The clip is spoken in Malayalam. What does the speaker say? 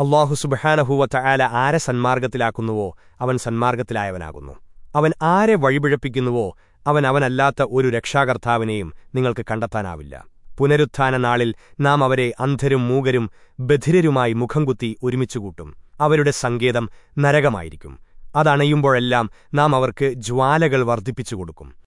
അള്ളാഹു സുബഹാനഹൂവത്ത ആല ആരെ സന്മാർഗത്തിലാക്കുന്നുവോ? അവൻ സന്മാർഗത്തിലായവനാകുന്നു. അവൻ ആരെ വഴിപിഴപ്പിക്കുന്നുവോ? അവൻ അവനല്ലാത്ത ഒരു രക്ഷാകർത്താവിനെയും നിങ്ങൾക്ക് കണ്ടെത്താനാവില്ല. പുനരുത്ഥാന നാളിൽ നാം അവരെ അന്ധരും മൂകരും ബധിരരുമായി മുഖംകുത്തി ഒരുമിച്ചുകൂട്ടും. അവരുടെ സങ്കേതം നരകമായിരിക്കും. അതണയുമ്പോഴെല്ലാം നാം അവർക്ക് ജ്വാലകൾ വർദ്ധിപ്പിച്ചു കൊടുക്കും